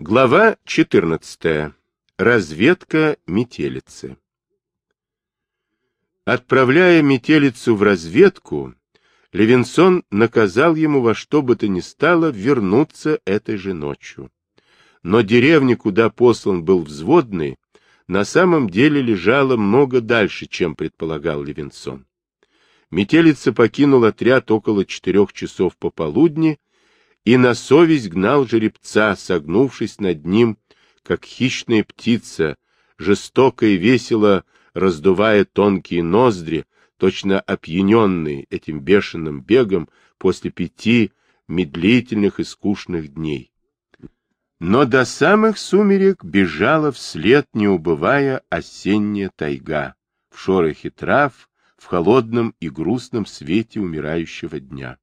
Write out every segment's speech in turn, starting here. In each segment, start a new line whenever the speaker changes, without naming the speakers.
Глава 14. Разведка метелицы. Отправляя метелицу в разведку, Левинсон наказал ему во что бы то ни стало вернуться этой же ночью. Но деревня, куда послан был взводный, на самом деле лежала много дальше, чем предполагал Левинсон. Метелица покинул отряд около четырех часов пополудни и на совесть гнал жеребца, согнувшись над ним, как хищная птица, жестоко и весело раздувая тонкие ноздри, точно опьяненный этим бешеным бегом после пяти медлительных и скучных дней. Но до самых сумерек бежала вслед, не убывая, осенняя тайга, в шорохе трав, в холодном и грустном свете умирающего дня.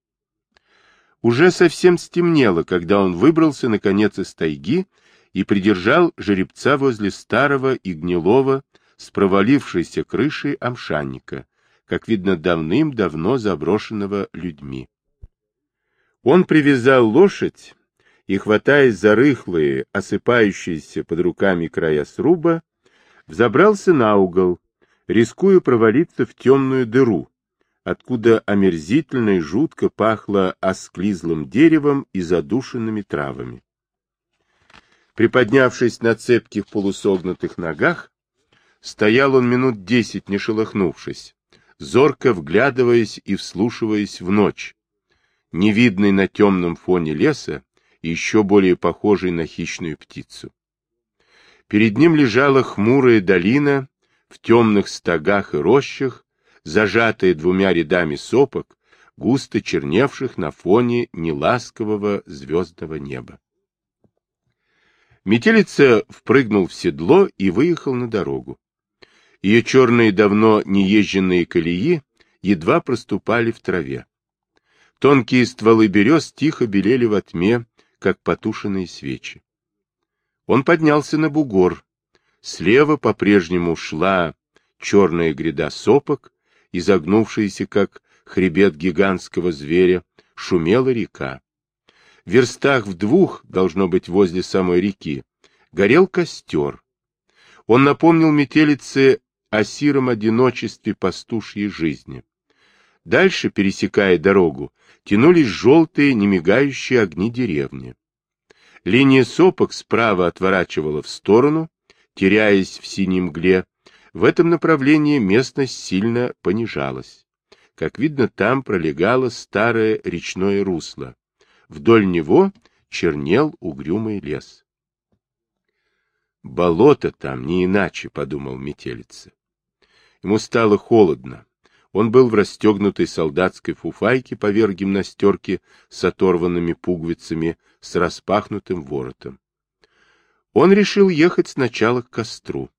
Уже совсем стемнело, когда он выбрался, наконец, из тайги и придержал жеребца возле старого и гнилого с провалившейся крышей амшанника, как видно, давным-давно заброшенного людьми. Он привязал лошадь и, хватаясь за рыхлые, осыпающиеся под руками края сруба, взобрался на угол, рискуя провалиться в темную дыру, откуда омерзительно и жутко пахло осклизлым деревом и задушенными травами. Приподнявшись на цепких полусогнутых ногах, стоял он минут десять, не шелохнувшись, зорко вглядываясь и вслушиваясь в ночь, невидный на темном фоне леса и еще более похожий на хищную птицу. Перед ним лежала хмурая долина в темных стогах и рощах, зажатая двумя рядами сопок, густо черневших на фоне неласкового звездного неба. Метелица впрыгнул в седло и выехал на дорогу. Ее черные давно неезженные колеи едва проступали в траве. Тонкие стволы берез тихо белели во тьме, как потушенные свечи. Он поднялся на бугор. Слева по-прежнему шла черная гряда сопок, изогнувшаяся, как хребет гигантского зверя, шумела река. В верстах в двух, должно быть, возле самой реки, горел костер. Он напомнил метелице о сиром одиночестве пастушьей жизни. Дальше, пересекая дорогу, тянулись желтые, немигающие огни деревни. Линия сопок справа отворачивала в сторону, теряясь в синей мгле, в этом направлении местность сильно понижалась. Как видно, там пролегало старое речное русло. Вдоль него чернел угрюмый лес. «Болото там не иначе», — подумал метелица. Ему стало холодно. Он был в расстегнутой солдатской фуфайке поверх гимнастерки с оторванными пуговицами, с распахнутым воротом. Он решил ехать сначала к костру.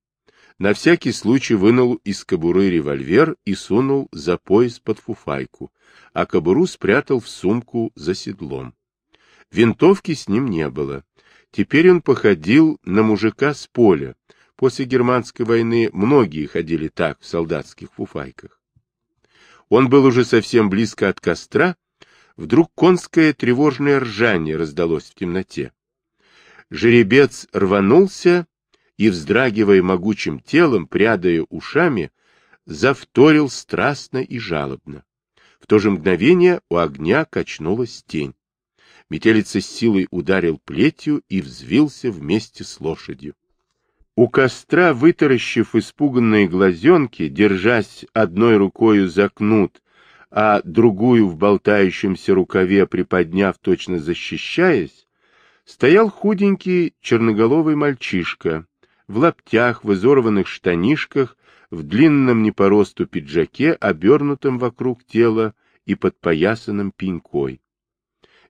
На всякий случай вынул из кобуры револьвер и сунул за пояс под фуфайку, а кобуру спрятал в сумку за седлом. Винтовки с ним не было. Теперь он походил на мужика с поля. После германской войны многие ходили так в солдатских фуфайках. Он был уже совсем близко от костра, вдруг конское тревожное ржание раздалось в темноте. Жеребец рванулся и, вздрагивая могучим телом, прядая ушами, завторил страстно и жалобно. В то же мгновение у огня качнулась тень. Метелица с силой ударил плетью и взвился вместе с лошадью. У костра, вытаращив испуганные глазенки, держась одной рукою за кнут, а другую в болтающемся рукаве приподняв, точно защищаясь, стоял худенький черноголовый мальчишка, в лаптях, в изорванных штанишках, в длинном не по росту пиджаке, обернутом вокруг тела и подпоясанном пенькой.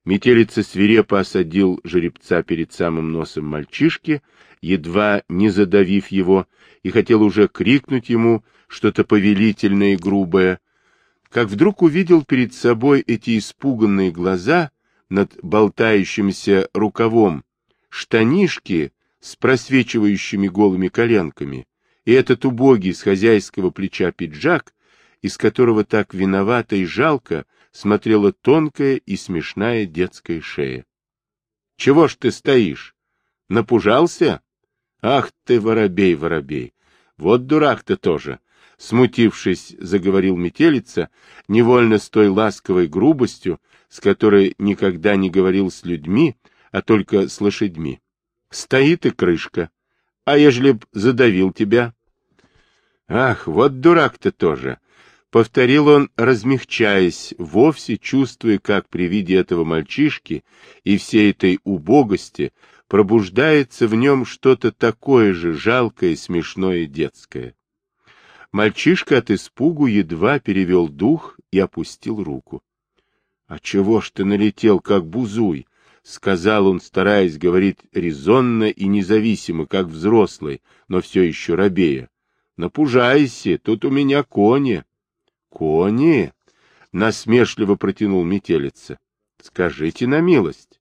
Метелица свирепо осадил жеребца перед самым носом мальчишки, едва не задавив его, и хотел уже крикнуть ему что-то повелительное и грубое, как вдруг увидел перед собой эти испуганные глаза над болтающимся рукавом, штанишки с просвечивающими голыми коленками, и этот убогий с хозяйского плеча пиджак, из которого так виновато и жалко смотрела тонкая и смешная детская шея. — Чего ж ты стоишь? Напужался? Ах ты, воробей, воробей! Вот дурак-то тоже! Смутившись, заговорил метелица, невольно с той ласковой грубостью, с которой никогда не говорил с людьми, а только с лошадьми. Стоит и крышка. А ежели б задавил тебя? Ах, вот дурак-то тоже! Повторил он, размягчаясь, вовсе чувствуя, как при виде этого мальчишки и всей этой убогости пробуждается в нем что-то такое же жалкое, смешное детское. Мальчишка от испугу едва перевел дух и опустил руку. — А чего ж ты налетел, как бузуй? — сказал он, стараясь говорить резонно и независимо, как взрослый, но все еще рабея. — Напужайся, тут у меня кони. — Кони? — насмешливо протянул метелица. — Скажите на милость.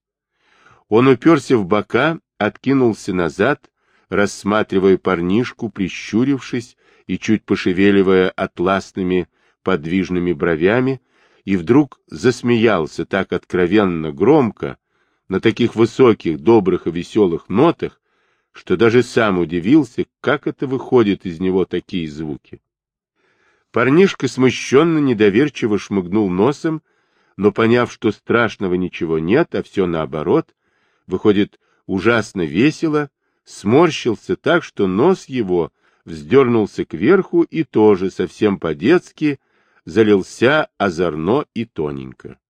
Он уперся в бока, откинулся назад, рассматривая парнишку, прищурившись и чуть пошевеливая атласными подвижными бровями, и вдруг засмеялся так откровенно громко, на таких высоких, добрых и веселых нотах, что даже сам удивился, как это выходит из него такие звуки. Парнишка смущенно, недоверчиво шмыгнул носом, но, поняв, что страшного ничего нет, а все наоборот, выходит ужасно весело, сморщился так, что нос его вздернулся кверху и тоже совсем по-детски залился озорно и тоненько.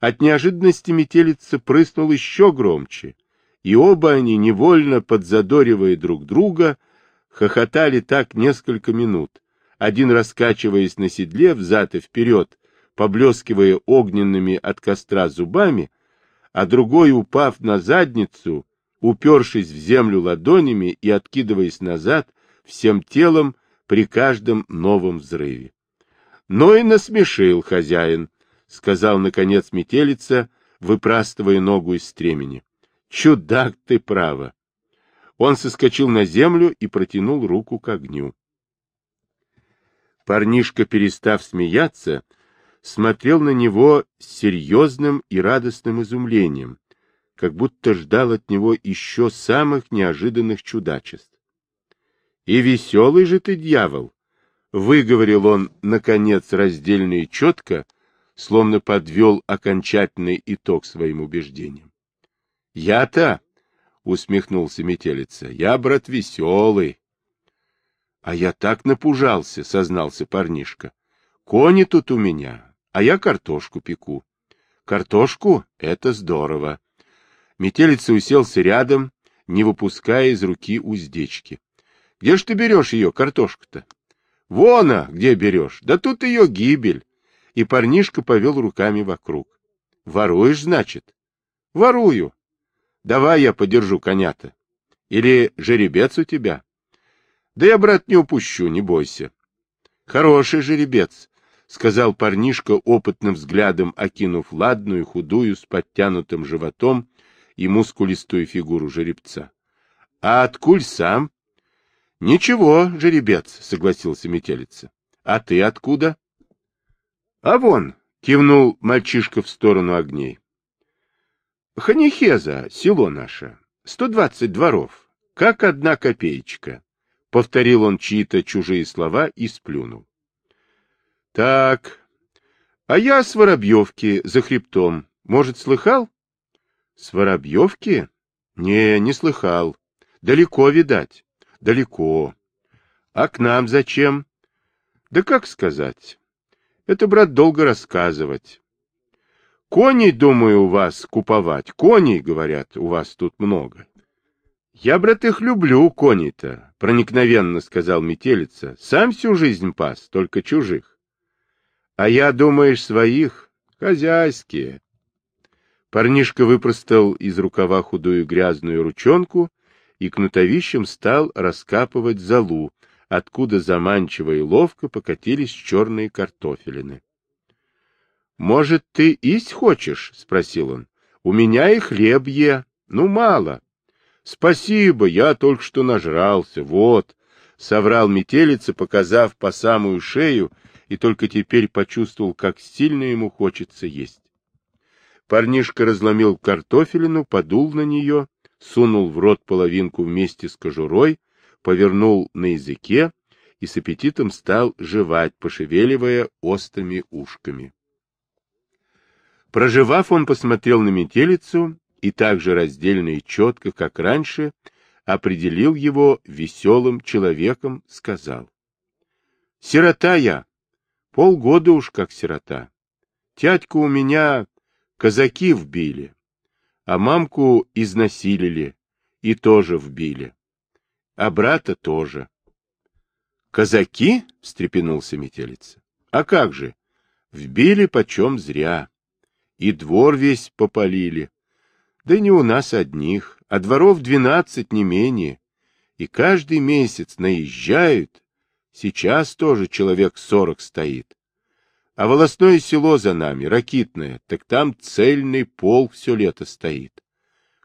От неожиданности метелица прыснул еще громче, и оба они, невольно подзадоривая друг друга, хохотали так несколько минут, один раскачиваясь на седле взад и вперед, поблескивая огненными от костра зубами, а другой, упав на задницу, упершись в землю ладонями и откидываясь назад, всем телом при каждом новом взрыве. — Ну и насмешил хозяин, — сказал, наконец, метелица, выпрастывая ногу из стремени. — Чудак ты, право! Он соскочил на землю и протянул руку к огню. Парнишка, перестав смеяться, смотрел на него с серьезным и радостным изумлением, как будто ждал от него еще самых неожиданных чудачеств. И веселый же ты, дьявол! — выговорил он, наконец, раздельно и четко, словно подвел окончательный итог своим убеждениям. — Я-то, — усмехнулся метелица, — я, брат, веселый. — А я так напужался, — сознался парнишка. — Кони тут у меня, а я картошку пеку. — Картошку — это здорово. Метелица уселся рядом, не выпуская из руки уздечки. Где ж ты берешь ее, картошку-то? Вон, а, где берешь? Да тут ее гибель. И парнишка повел руками вокруг. Воруешь, значит? Ворую. Давай я подержу коня-то. Или жеребец у тебя? Да я, брат, не упущу, не бойся. Хороший жеребец, сказал парнишка, опытным взглядом окинув ладную, худую, с подтянутым животом и мускулистую фигуру жеребца. А откуль сам? — Ничего, жеребец, — согласился метелица. — А ты откуда? — А вон, — кивнул мальчишка в сторону огней. — Ханихеза, село наше, сто двадцать дворов, как одна копеечка. Повторил он чьи-то чужие слова и сплюнул. — Так, а я с Воробьевки, за хребтом. Может, слыхал? — С Воробьевки? Не, не слыхал. Далеко, видать. Далеко. А к нам зачем? Да как сказать? Это, брат, долго рассказывать. Коней, думаю, у вас куповать. Коней, говорят, у вас тут много. Я, брат, их люблю, коней-то, проникновенно сказал метелица. Сам всю жизнь пас, только чужих. А я, думаешь, своих, хозяйские. Парнишка выпростал из рукава худую грязную ручонку и кнутовищем стал раскапывать залу, откуда заманчиво и ловко покатились черные картофелины. — Может, ты есть хочешь? — спросил он. — У меня и хлеб е. Ну, мало. — Спасибо, я только что нажрался. Вот. — соврал метелица, показав по самую шею, и только теперь почувствовал, как сильно ему хочется есть. Парнишка разломил картофелину, подул на нее, сунул в рот половинку вместе с кожурой, повернул на языке и с аппетитом стал жевать, пошевеливая острыми ушками. Проживав, он посмотрел на метелицу и так же раздельно и четко, как раньше, определил его веселым человеком, сказал. — Сирота я, полгода уж как сирота. Тятьку у меня казаки вбили, а мамку изнасилили и тоже вбили, а брата тоже. — Казаки? — встрепенулся метелица. — А как же? Вбили почем зря. И двор весь попалили. Да не у нас одних, а дворов двенадцать не менее. И каждый месяц наезжают. Сейчас тоже человек сорок стоит. А волосное село за нами, ракитное, так там цельный пол все лето стоит.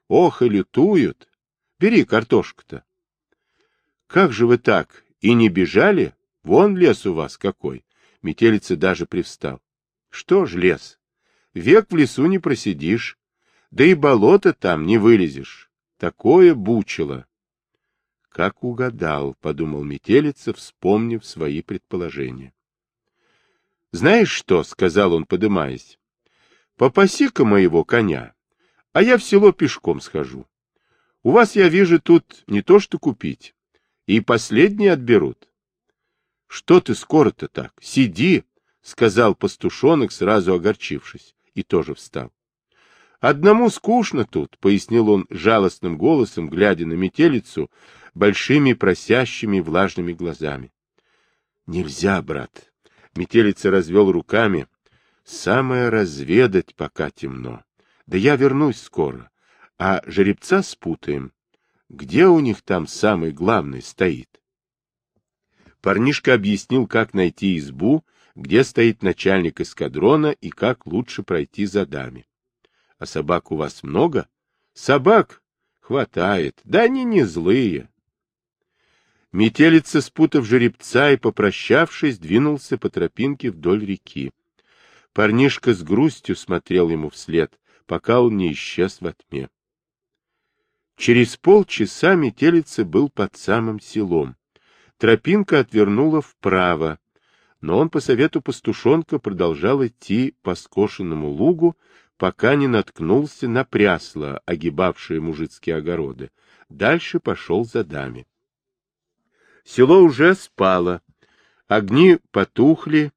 Ох, и лютуют. Бери картошку-то. Как же вы так? И не бежали? Вон лес у вас какой. Метелица даже привстал. Что ж лес? Век в лесу не просидишь. Да и болото там не вылезешь. Такое бучило. Как угадал, подумал метелица, вспомнив свои предположения. Знаешь что, сказал он, подымаясь, попаси-ка моего коня, а я в село пешком схожу. У вас, я вижу, тут не то что купить, и последние отберут. Что ты скоро-то так? Сиди, сказал пастушонок, сразу огорчившись, и тоже встал. Одному скучно тут, — пояснил он жалостным голосом, глядя на метелицу большими просящими влажными глазами. — Нельзя, брат. Метелица развел руками. — Самое разведать, пока темно. Да я вернусь скоро. А жеребца спутаем. Где у них там самый главный стоит? Парнишка объяснил, как найти избу, где стоит начальник эскадрона и как лучше пройти за дами. А собак у вас много? Собак хватает, да они не злые. Метелица, спутав жеребца и попрощавшись, двинулся по тропинке вдоль реки. Парнишка с грустью смотрел ему вслед, пока он не исчез во тьме. Через полчаса метелица был под самым селом. Тропинка отвернула вправо, но он по совету пастушонка продолжал идти по скошенному лугу, пока не наткнулся на прясло, огибавшее мужицкие огороды. Дальше пошел за дами. Село уже спало, огни потухли,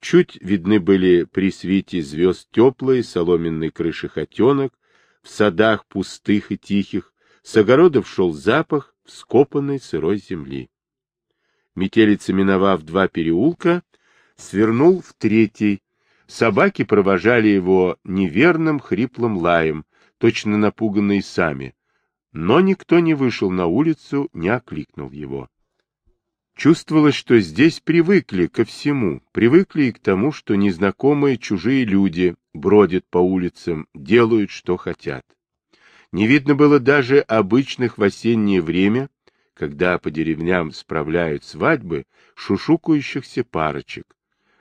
чуть видны были при свете звезд теплые соломенные крыши хотенок, в садах пустых и тихих, с огородов шел запах вскопанной сырой земли. Метелица, миновав два переулка, свернул в третий, Собаки провожали его неверным хриплым лаем, точно напуганные сами, но никто не вышел на улицу, не окликнул его. Чувствовалось, что здесь привыкли ко всему, привыкли и к тому, что незнакомые чужие люди бродят по улицам, делают, что хотят. Не видно было даже обычных в осеннее время, когда по деревням справляют свадьбы, шушукающихся парочек,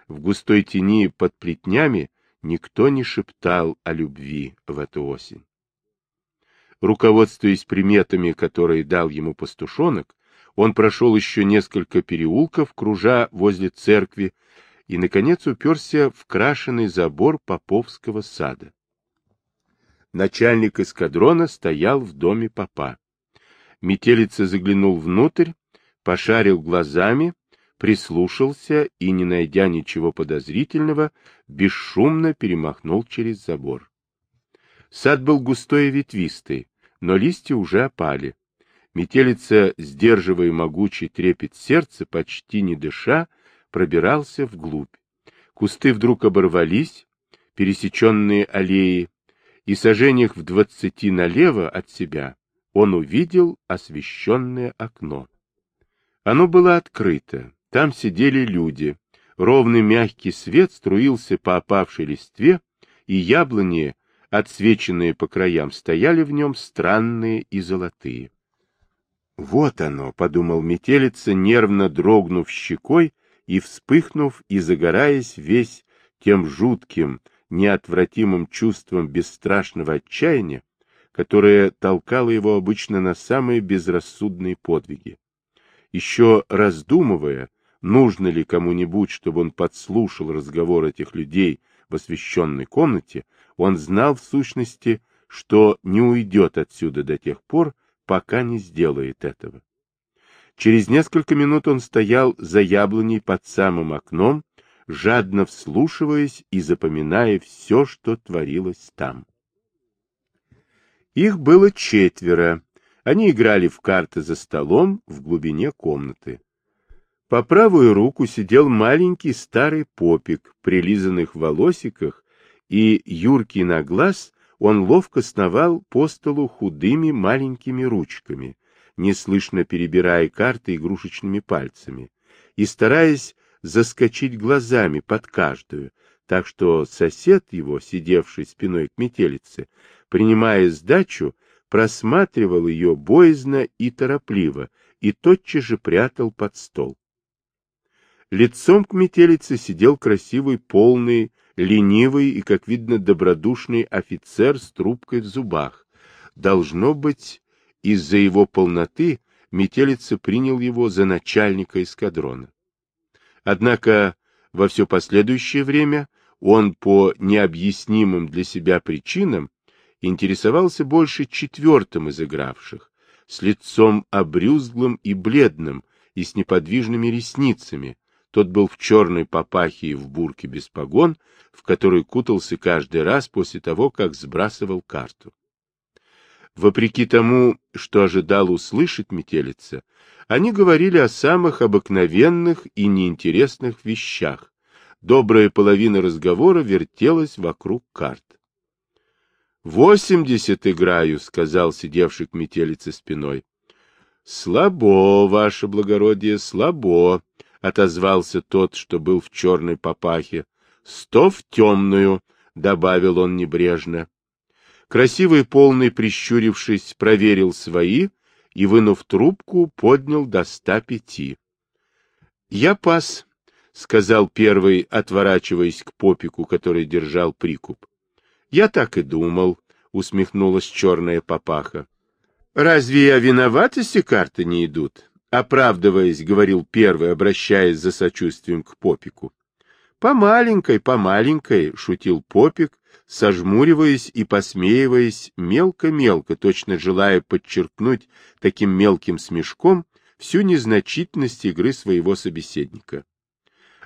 в густой тени под плетнями никто не шептал о любви в эту осень. Руководствуясь приметами, которые дал ему пастушонок, он прошел еще несколько переулков, кружа возле церкви, и, наконец, уперся в крашеный забор Поповского сада. Начальник эскадрона стоял в доме попа. Метелица заглянул внутрь, пошарил глазами прислушался и, не найдя ничего подозрительного, бесшумно перемахнул через забор. Сад был густой и ветвистый, но листья уже опали. Метелица, сдерживая могучий трепет сердца, почти не дыша, пробирался вглубь. Кусты вдруг оборвались, пересеченные аллеи, и сожжениях в двадцати налево от себя он увидел освещенное окно. Оно было открыто, там сидели люди. Ровный мягкий свет струился по опавшей листве, и яблони, отсвеченные по краям, стояли в нем странные и золотые. «Вот оно», — подумал метелица, нервно дрогнув щекой и вспыхнув и загораясь весь тем жутким, неотвратимым чувством бесстрашного отчаяния, которая толкала его обычно на самые безрассудные подвиги. Еще раздумывая, нужно ли кому-нибудь, чтобы он подслушал разговор этих людей в освещенной комнате, он знал в сущности, что не уйдет отсюда до тех пор, пока не сделает этого. Через несколько минут он стоял за яблоней под самым окном, жадно вслушиваясь и запоминая все, что творилось там. Их было четверо. Они играли в карты за столом в глубине комнаты. По правую руку сидел маленький старый попик, прилизанных волосиках, и, юркий на глаз, он ловко сновал по столу худыми маленькими ручками, неслышно перебирая карты игрушечными пальцами, и стараясь заскочить глазами под каждую, так что сосед его, сидевший спиной к метелице, принимая сдачу, просматривал ее боязно и торопливо, и тотчас же прятал под стол. Лицом к метелице сидел красивый, полный, ленивый и, как видно, добродушный офицер с трубкой в зубах. Должно быть, из-за его полноты метелица принял его за начальника эскадрона. Однако во все последующее время он по необъяснимым для себя причинам интересовался больше четвертым из игравших, с лицом обрюзглым и бледным и с неподвижными ресницами, тот был в черной папахе и в бурке без погон, в которой кутался каждый раз после того, как сбрасывал карту. Вопреки тому, что ожидал услышать метелица, они говорили о самых обыкновенных и неинтересных вещах. Добрая половина разговора вертелась вокруг карт. «Восемьдесят играю», — сказал сидевший к метелице спиной. «Слабо, ваше благородие, слабо», — отозвался тот, что был в черной папахе. — Сто в темную, — добавил он небрежно. Красивый полный, прищурившись, проверил свои и, вынув трубку, поднял до ста пяти. — Я пас, — сказал первый, отворачиваясь к попику, который держал прикуп. — Я так и думал, — усмехнулась черная папаха. — Разве я виноват, если карты не идут? Оправдываясь, говорил первый, обращаясь за сочувствием к Попику. По маленькой, по маленькой, шутил Попик, сожмуриваясь и посмеиваясь мелко-мелко, точно желая подчеркнуть таким мелким смешком всю незначительность игры своего собеседника.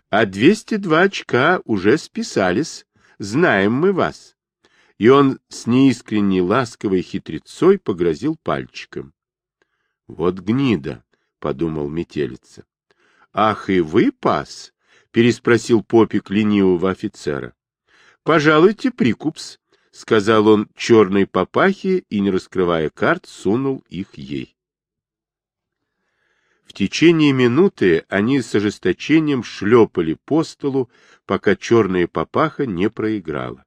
А 202 очка уже списались, знаем мы вас. И он с неискренней ласковой хитрецой погрозил пальчиком. Вот гнида, подумал метелица. — Ах, и вы, пас? — переспросил попик ленивого офицера. — Пожалуйте, прикупс, — сказал он черной папахе и, не раскрывая карт, сунул их ей. В течение минуты они с ожесточением шлепали по столу, пока черная папаха не проиграла.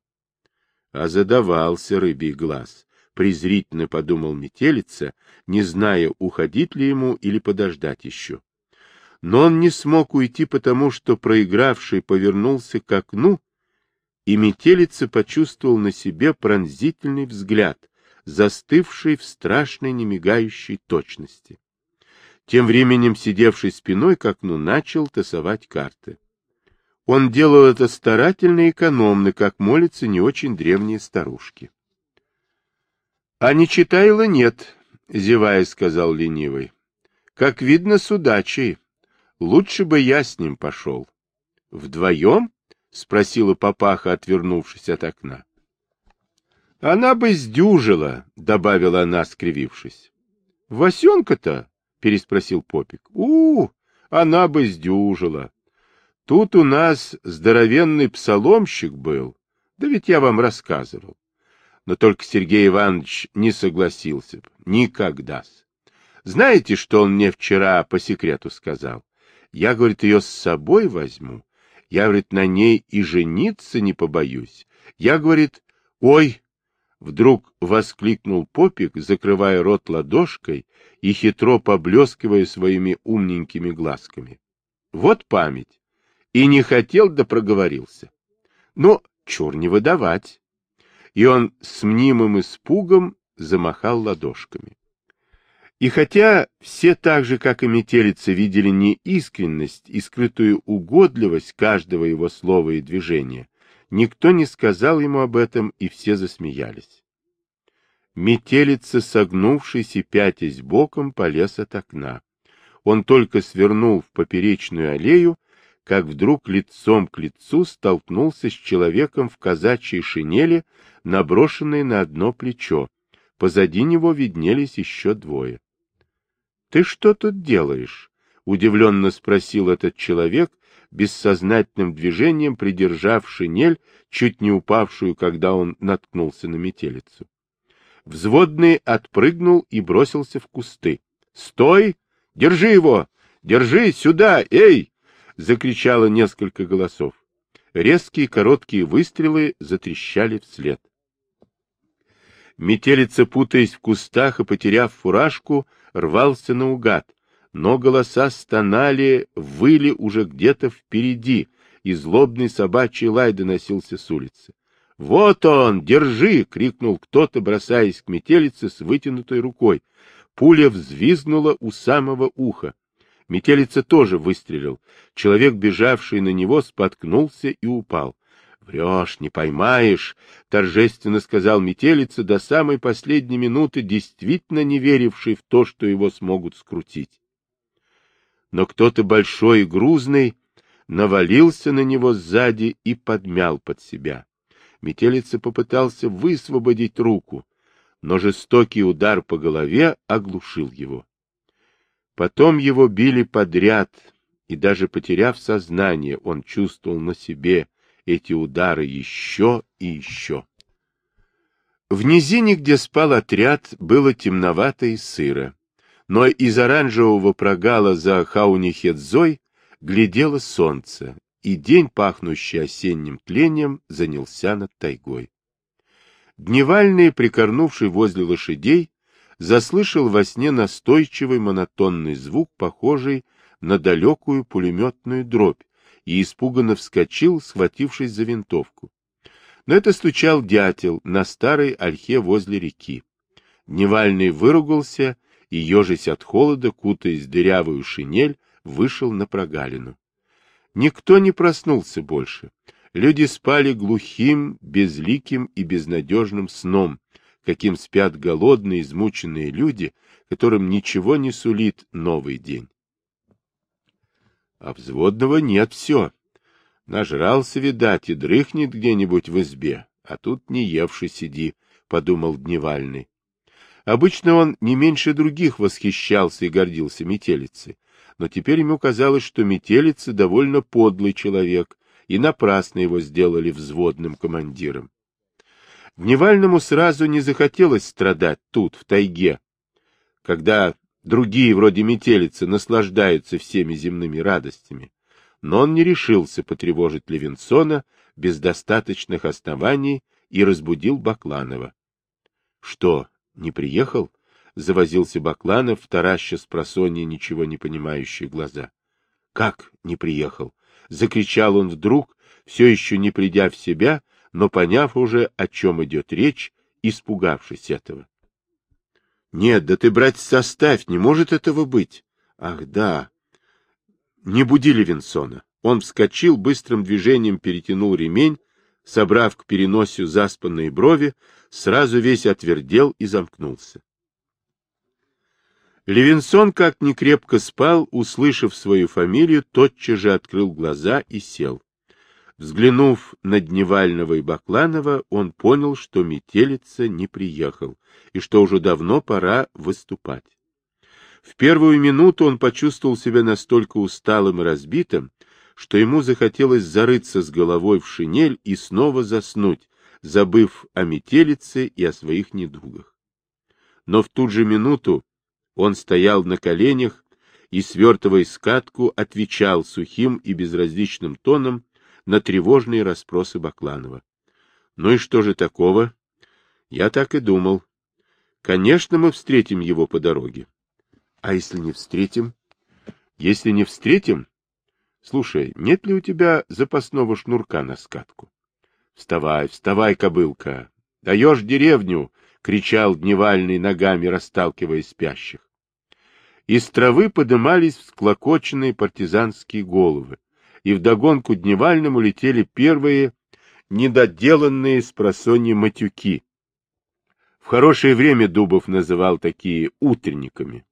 А задавался рыбий глаз презрительно подумал метелица, не зная, уходить ли ему или подождать еще. Но он не смог уйти, потому что проигравший повернулся к окну, и метелица почувствовал на себе пронзительный взгляд, застывший в страшной немигающей точности. Тем временем сидевший спиной к окну начал тасовать карты. Он делал это старательно и экономно, как молятся не очень древние старушки. — А не читайла нет, — зевая сказал ленивый. — Как видно, с удачей. Лучше бы я с ним пошел. — Вдвоем? — спросила папаха, отвернувшись от окна. — Она бы сдюжила, — добавила она, скривившись. — Васенка-то? — переспросил Попик. — У, она бы сдюжила. Тут у нас здоровенный псаломщик был. Да ведь я вам рассказывал но только Сергей Иванович не согласился бы. Никогда. Знаете, что он мне вчера по секрету сказал? Я, говорит, ее с собой возьму. Я, говорит, на ней и жениться не побоюсь. Я, говорит, ой, Вдруг воскликнул Попик, закрывая рот ладошкой и хитро поблескивая своими умненькими глазками. Вот память. И не хотел, да проговорился. Но чур не выдавать и он с мнимым испугом замахал ладошками. И хотя все так же, как и метелица, видели неискренность и скрытую угодливость каждого его слова и движения, никто не сказал ему об этом, и все засмеялись. Метелица, согнувшись и пятясь боком, полез от окна. Он только свернул в поперечную аллею, как вдруг лицом к лицу столкнулся с человеком в казачьей шинели, наброшенной на одно плечо. Позади него виднелись еще двое. — Ты что тут делаешь? — удивленно спросил этот человек, бессознательным движением придержав шинель, чуть не упавшую, когда он наткнулся на метелицу. Взводный отпрыгнул и бросился в кусты. — Стой! Держи его! Держи! Сюда! Эй! — закричало несколько голосов. Резкие короткие выстрелы затрещали вслед. Метелица, путаясь в кустах и потеряв фуражку, рвался наугад, но голоса стонали, выли уже где-то впереди, и злобный собачий лай доносился с улицы. «Вот он! Держи!» — крикнул кто-то, бросаясь к метелице с вытянутой рукой. Пуля взвизгнула у самого уха. Метелица тоже выстрелил. Человек, бежавший на него, споткнулся и упал. — Врешь, не поймаешь, — торжественно сказал Метелица, до самой последней минуты действительно не веривший в то, что его смогут скрутить. Но кто-то большой и грузный навалился на него сзади и подмял под себя. Метелица попытался высвободить руку, но жестокий удар по голове оглушил его. Потом его били подряд, и даже потеряв сознание, он чувствовал на себе эти удары еще и еще. В низине, где спал отряд, было темновато и сыро, но из оранжевого прогала за Хаунихедзой глядело солнце, и день, пахнущий осенним тлением, занялся над тайгой. Дневальный, прикорнувший возле лошадей, заслышал во сне настойчивый монотонный звук, похожий на далекую пулеметную дробь, и испуганно вскочил, схватившись за винтовку. Но это стучал дятел на старой ольхе возле реки. Дневальный выругался и, ежась от холода, кутаясь в дырявую шинель, вышел на прогалину. Никто не проснулся больше. Люди спали глухим, безликим и безнадежным сном, каким спят голодные, измученные люди, которым ничего не сулит новый день. А взводного нет все. Нажрался, видать, и дрыхнет где-нибудь в избе, а тут не евший сиди, — подумал Дневальный. Обычно он не меньше других восхищался и гордился метелицей, но теперь ему казалось, что метелица довольно подлый человек, и напрасно его сделали взводным командиром. Дневальному сразу не захотелось страдать тут, в тайге, когда другие, вроде метелицы, наслаждаются всеми земными радостями. Но он не решился потревожить Левинсона без достаточных оснований и разбудил Бакланова. — Что, не приехал? — завозился Бакланов, тараща с просонья ничего не понимающие глаза. — Как не приехал? — закричал он вдруг, все еще не придя в себя, но поняв уже, о чем идет речь, испугавшись этого. — Нет, да ты, брать составь, не может этого быть. Ах, да. Не буди Левинсона. Он вскочил, быстрым движением перетянул ремень, собрав к переносию заспанные брови, сразу весь отвердел и замкнулся. Левинсон, как ни крепко спал, услышав свою фамилию, тотчас же открыл глаза и сел. Взглянув на Дневального и Бакланова, он понял, что метелица не приехал, и что уже давно пора выступать. В первую минуту он почувствовал себя настолько усталым и разбитым, что ему захотелось зарыться с головой в шинель и снова заснуть, забыв о метелице и о своих недугах. Но в ту же минуту он стоял на коленях и, свертывая скатку, отвечал сухим и безразличным тоном на тревожные расспросы Бакланова. — Ну и что же такого? — Я так и думал. Конечно, мы встретим его по дороге. — А если не встретим? — Если не встретим... Слушай, нет ли у тебя запасного шнурка на скатку? — Вставай, вставай, кобылка! Даешь деревню! кричал Дневальный ногами, расталкивая спящих. Из травы подымались всклокоченные партизанские головы, и вдогонку Дневальному летели первые недоделанные с просонья матюки. В хорошее время Дубов называл такие утренниками.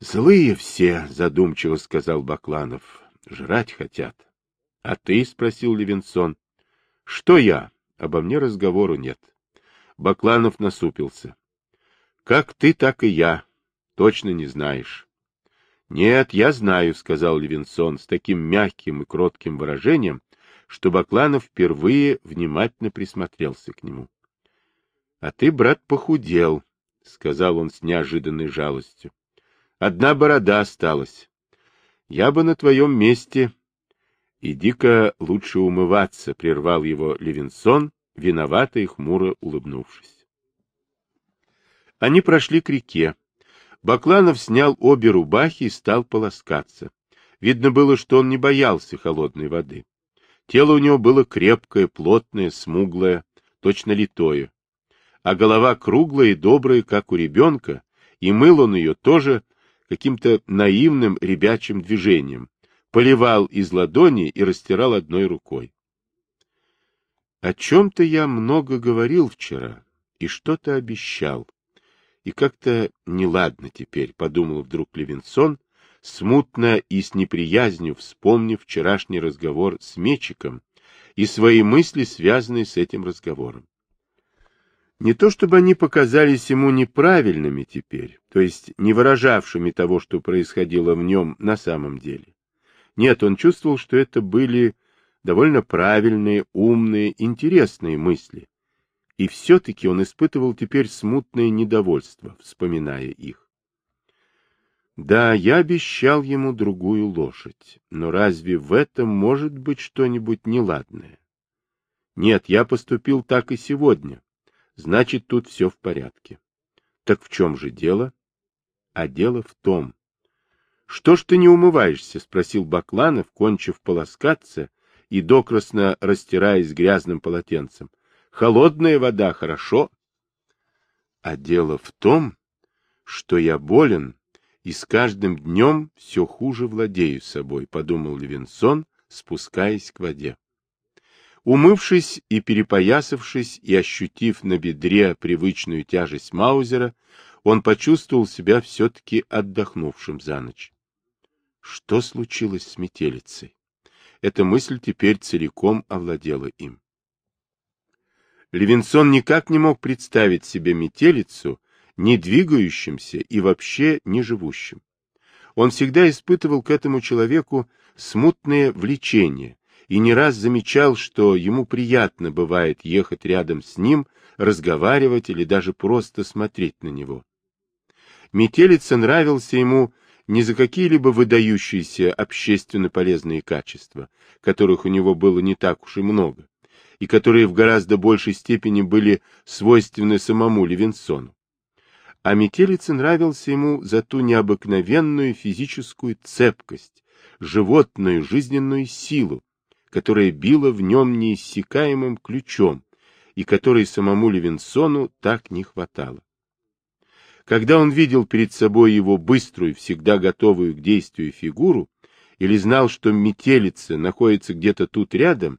«Злые все», — задумчиво сказал Бакланов, — «жрать хотят». «А ты?» — спросил Левинсон. «Что я? Обо мне разговору нет». Бакланов насупился. «Как ты, так и я. Точно не знаешь». «Нет, я знаю», — сказал Левинсон с таким мягким и кротким выражением, что Бакланов впервые внимательно присмотрелся к нему. — А ты, брат, похудел, — сказал он с неожиданной жалостью. — Одна борода осталась. Я бы на твоем месте... — Иди-ка лучше умываться, — прервал его Левинсон, виновато и хмуро улыбнувшись. Они прошли к реке. Бакланов снял обе рубахи и стал полоскаться. Видно было, что он не боялся холодной воды. Тело у него было крепкое, плотное, смуглое, точно литое. А голова круглая и добрая, как у ребенка, и мыл он ее тоже каким-то наивным ребячим движением, поливал из ладони и растирал одной рукой. О чем-то я много говорил вчера и что-то обещал. И как-то неладно теперь, — подумал вдруг Левинсон, смутно и с неприязнью вспомнив вчерашний разговор с Мечиком и свои мысли, связанные с этим разговором. Не то чтобы они показались ему неправильными теперь, то есть не выражавшими того, что происходило в нем на самом деле. Нет, он чувствовал, что это были довольно правильные, умные, интересные мысли. И все-таки он испытывал теперь смутное недовольство, вспоминая их. Да, я обещал ему другую лошадь, но разве в этом может быть что-нибудь неладное? Нет, я поступил так и сегодня. Значит, тут все в порядке. Так в чем же дело? А дело в том. Что ж ты не умываешься? Спросил Бакланов, кончив полоскаться и докрасно растираясь грязным полотенцем. Холодная вода хорошо. А дело в том, что я болен и с каждым днем все хуже владею собой, подумал Левинсон, спускаясь к воде. Умывшись и перепоясавшись и ощутив на бедре привычную тяжесть Маузера, он почувствовал себя все-таки отдохнувшим за ночь. Что случилось с метелицей? Эта мысль теперь целиком овладела им. Левинсон никак не мог представить себе метелицу, не двигающимся и вообще не живущим. Он всегда испытывал к этому человеку смутное влечение и не раз замечал, что ему приятно бывает ехать рядом с ним, разговаривать или даже просто смотреть на него. Метелица нравился ему не за какие-либо выдающиеся общественно полезные качества, которых у него было не так уж и много, и которые в гораздо большей степени были свойственны самому Левинсону. А метелице нравился ему за ту необыкновенную физическую цепкость, животную жизненную силу, которая била в нем неиссякаемым ключом, и которой самому Левинсону так не хватало. Когда он видел перед собой его быструю, всегда готовую к действию фигуру, или знал, что метелица находится где-то тут рядом,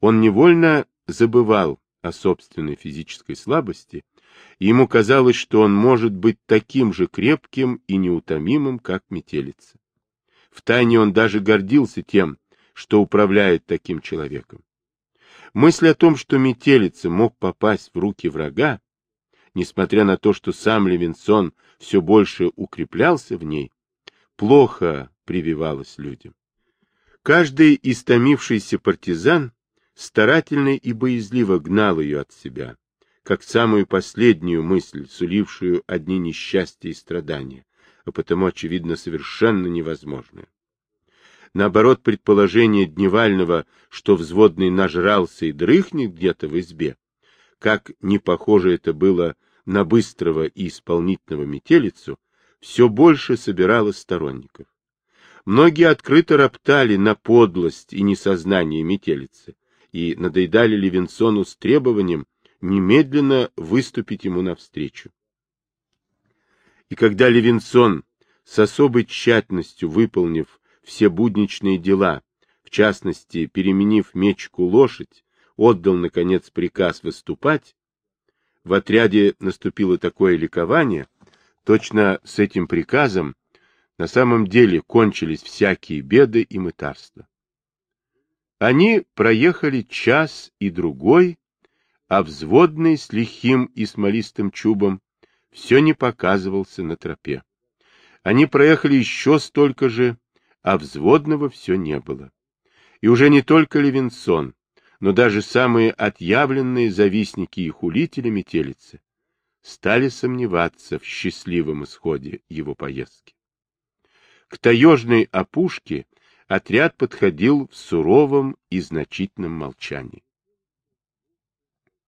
он невольно забывал о собственной физической слабости, и ему казалось, что он может быть таким же крепким и неутомимым, как метелица. Втайне он даже гордился тем, что управляет таким человеком. Мысль о том, что метелица мог попасть в руки врага, несмотря на то, что сам Левинсон все больше укреплялся в ней, плохо прививалась людям. Каждый истомившийся партизан старательно и боязливо гнал ее от себя, как самую последнюю мысль, сулившую одни несчастья и страдания, а потому, очевидно, совершенно невозможную. Наоборот, предположение Дневального, что взводный нажрался и дрыхнет где-то в избе, как не похоже это было на быстрого и исполнительного метелицу, все больше собирало сторонников. Многие открыто роптали на подлость и несознание метелицы и надоедали Левинсону с требованием, немедленно выступить ему навстречу. И когда Левинсон, с особой тщательностью выполнив все будничные дела, в частности, переменив мечку лошадь, отдал, наконец, приказ выступать, в отряде наступило такое ликование, точно с этим приказом на самом деле кончились всякие беды и мытарства. Они проехали час и другой, а взводный с лихим и смолистым чубом все не показывался на тропе. Они проехали еще столько же, а взводного все не было. И уже не только Левинсон, но даже самые отъявленные завистники и хулители метелицы стали сомневаться в счастливом исходе его поездки. К таежной опушке отряд подходил в суровом и значительном молчании.